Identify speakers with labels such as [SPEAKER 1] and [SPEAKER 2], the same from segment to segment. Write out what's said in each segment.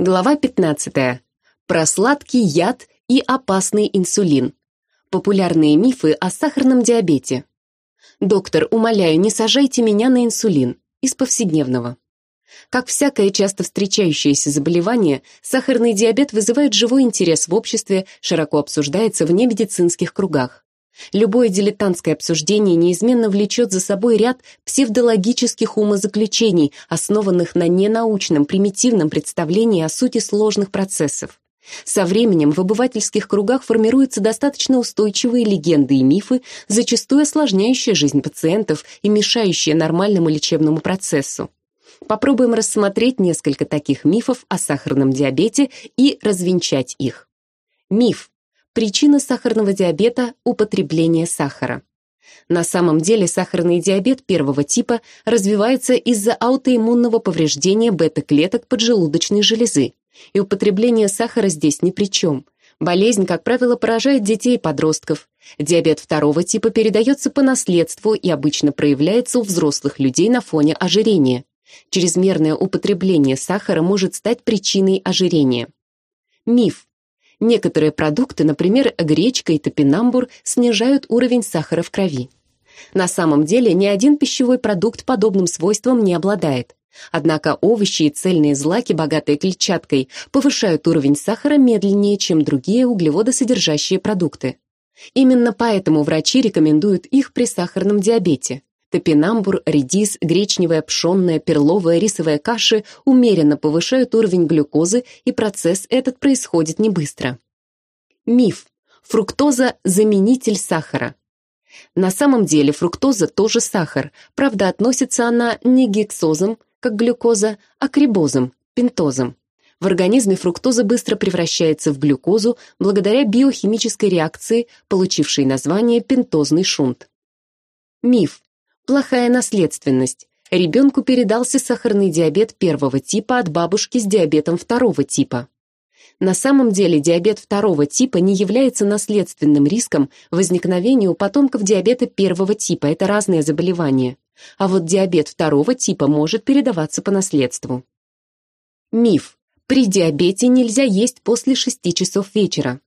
[SPEAKER 1] Глава 15. Про сладкий яд и опасный инсулин. Популярные мифы о сахарном диабете. Доктор, умоляю, не сажайте меня на инсулин. Из повседневного. Как всякое часто встречающееся заболевание, сахарный диабет вызывает живой интерес в обществе, широко обсуждается в немедицинских кругах. Любое дилетантское обсуждение неизменно влечет за собой ряд псевдологических умозаключений, основанных на ненаучном, примитивном представлении о сути сложных процессов. Со временем в обывательских кругах формируются достаточно устойчивые легенды и мифы, зачастую осложняющие жизнь пациентов и мешающие нормальному лечебному процессу. Попробуем рассмотреть несколько таких мифов о сахарном диабете и развенчать их. Миф. Причина сахарного диабета – употребление сахара. На самом деле сахарный диабет первого типа развивается из-за аутоиммунного повреждения бета-клеток поджелудочной железы, и употребление сахара здесь ни при чем. Болезнь, как правило, поражает детей и подростков. Диабет второго типа передается по наследству и обычно проявляется у взрослых людей на фоне ожирения. Чрезмерное употребление сахара может стать причиной ожирения. Миф. Некоторые продукты, например, гречка и топинамбур, снижают уровень сахара в крови. На самом деле ни один пищевой продукт подобным свойством не обладает. Однако овощи и цельные злаки, богатые клетчаткой, повышают уровень сахара медленнее, чем другие углеводосодержащие продукты. Именно поэтому врачи рекомендуют их при сахарном диабете. Топинамбур, редис, гречневая, пшенная, перловая, рисовая каши умеренно повышают уровень глюкозы, и процесс этот происходит не быстро. Миф. Фруктоза – заменитель сахара. На самом деле фруктоза тоже сахар, правда относится она не гексозам, как глюкоза, а к рибозам, пентозам. В организме фруктоза быстро превращается в глюкозу благодаря биохимической реакции, получившей название пентозный шунт. Миф. Плохая наследственность. Ребенку передался сахарный диабет первого типа от бабушки с диабетом второго типа. На самом деле диабет второго типа не является наследственным риском возникновения у потомков диабета первого типа, это разные заболевания. А вот диабет второго типа может передаваться по наследству. Миф. При диабете нельзя есть после 6 часов вечера.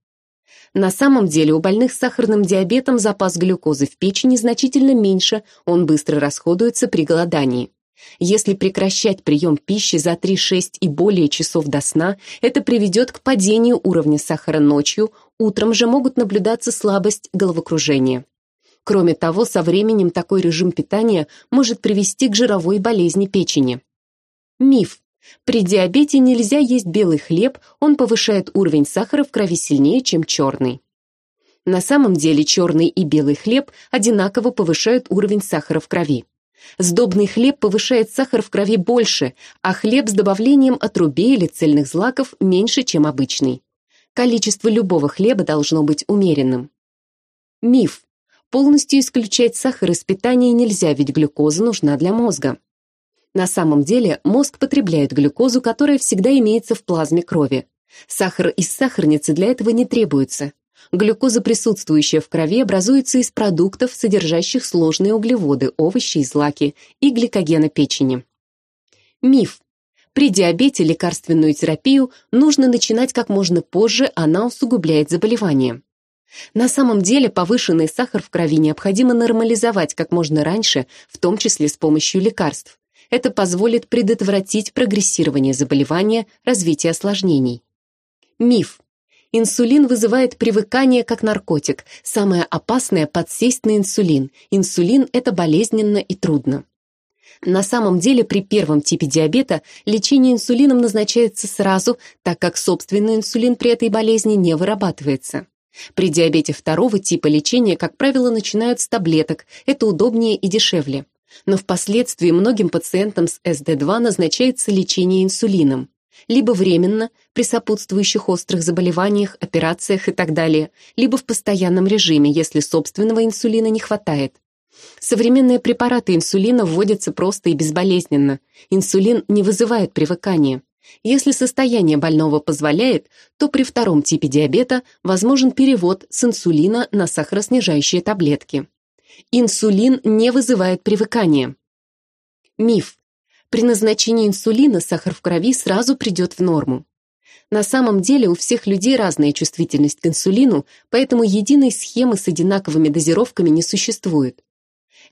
[SPEAKER 1] На самом деле у больных с сахарным диабетом запас глюкозы в печени значительно меньше, он быстро расходуется при голодании. Если прекращать прием пищи за 3-6 и более часов до сна, это приведет к падению уровня сахара ночью, утром же могут наблюдаться слабость, головокружение. Кроме того, со временем такой режим питания может привести к жировой болезни печени. Миф. При диабете нельзя есть белый хлеб, он повышает уровень сахара в крови сильнее, чем черный. На самом деле черный и белый хлеб одинаково повышают уровень сахара в крови. Сдобный хлеб повышает сахар в крови больше, а хлеб с добавлением отрубей или цельных злаков меньше, чем обычный. Количество любого хлеба должно быть умеренным. Миф. Полностью исключать сахар из питания нельзя, ведь глюкоза нужна для мозга. На самом деле мозг потребляет глюкозу, которая всегда имеется в плазме крови. Сахар из сахарницы для этого не требуется. Глюкоза, присутствующая в крови, образуется из продуктов, содержащих сложные углеводы, овощи и злаки, и гликогена печени. Миф. При диабете лекарственную терапию нужно начинать как можно позже, она усугубляет заболевание. На самом деле повышенный сахар в крови необходимо нормализовать как можно раньше, в том числе с помощью лекарств. Это позволит предотвратить прогрессирование заболевания, развитие осложнений. Миф. Инсулин вызывает привыкание как наркотик. Самое опасное – подсесть на инсулин. Инсулин – это болезненно и трудно. На самом деле при первом типе диабета лечение инсулином назначается сразу, так как собственный инсулин при этой болезни не вырабатывается. При диабете второго типа лечение, как правило, начинают с таблеток, это удобнее и дешевле но впоследствии многим пациентам с СД2 назначается лечение инсулином, либо временно, при сопутствующих острых заболеваниях, операциях и так далее, либо в постоянном режиме, если собственного инсулина не хватает. Современные препараты инсулина вводятся просто и безболезненно. Инсулин не вызывает привыкания. Если состояние больного позволяет, то при втором типе диабета возможен перевод с инсулина на сахароснижающие таблетки. Инсулин не вызывает привыкания. Миф. При назначении инсулина сахар в крови сразу придет в норму. На самом деле у всех людей разная чувствительность к инсулину, поэтому единой схемы с одинаковыми дозировками не существует.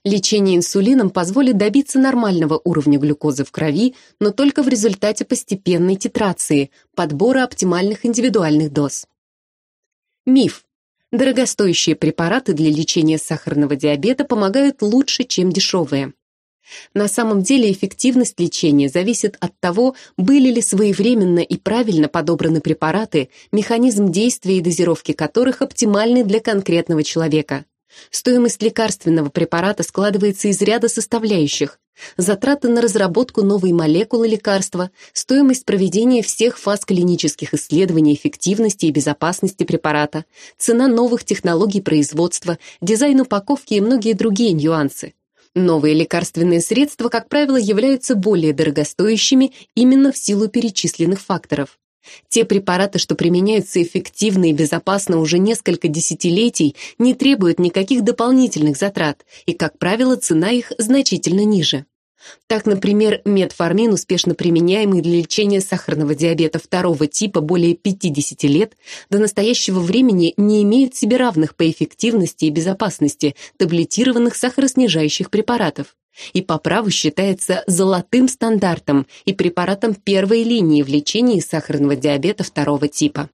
[SPEAKER 1] Лечение инсулином позволит добиться нормального уровня глюкозы в крови, но только в результате постепенной титрации, подбора оптимальных индивидуальных доз. Миф. Дорогостоящие препараты для лечения сахарного диабета помогают лучше, чем дешевые. На самом деле эффективность лечения зависит от того, были ли своевременно и правильно подобраны препараты, механизм действия и дозировки которых оптимальны для конкретного человека. Стоимость лекарственного препарата складывается из ряда составляющих. Затраты на разработку новой молекулы лекарства, стоимость проведения всех фаз клинических исследований эффективности и безопасности препарата, цена новых технологий производства, дизайн упаковки и многие другие нюансы. Новые лекарственные средства, как правило, являются более дорогостоящими именно в силу перечисленных факторов. Те препараты, что применяются эффективно и безопасно уже несколько десятилетий, не требуют никаких дополнительных затрат, и, как правило, цена их значительно ниже. Так, например, метформин, успешно применяемый для лечения сахарного диабета второго типа более 50 лет, до настоящего времени не имеет себе равных по эффективности и безопасности таблетированных сахароснижающих препаратов и по праву считается золотым стандартом и препаратом первой линии в лечении сахарного диабета второго типа.